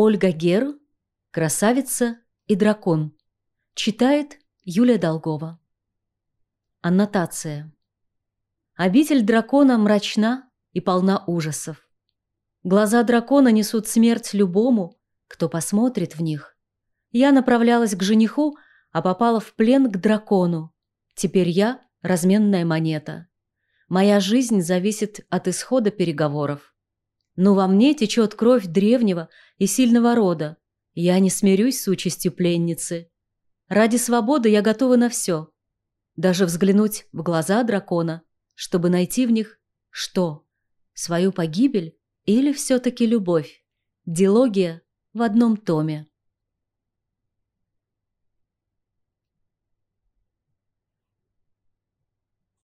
Ольга Гер, «Красавица и дракон». Читает Юлия Долгова. Аннотация. Обитель дракона мрачна и полна ужасов. Глаза дракона несут смерть любому, кто посмотрит в них. Я направлялась к жениху, а попала в плен к дракону. Теперь я – разменная монета. Моя жизнь зависит от исхода переговоров. Но во мне течет кровь древнего и сильного рода. Я не смирюсь с участью пленницы. Ради свободы я готова на все. Даже взглянуть в глаза дракона, чтобы найти в них что? Свою погибель или все-таки любовь? Дилогия в одном томе.